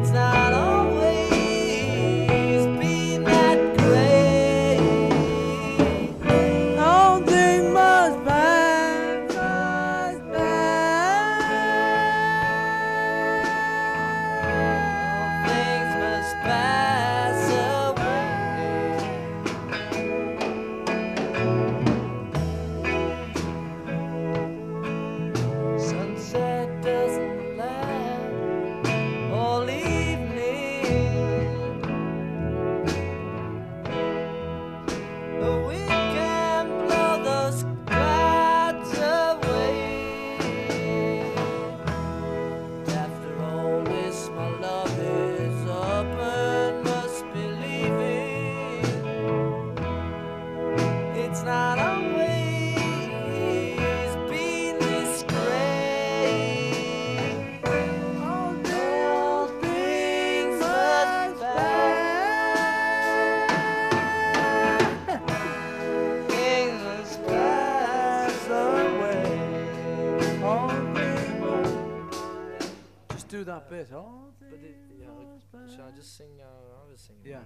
it's not do that bit. Oh, but it, yeah, like, should I just sing? Uh, I was singing. Yeah.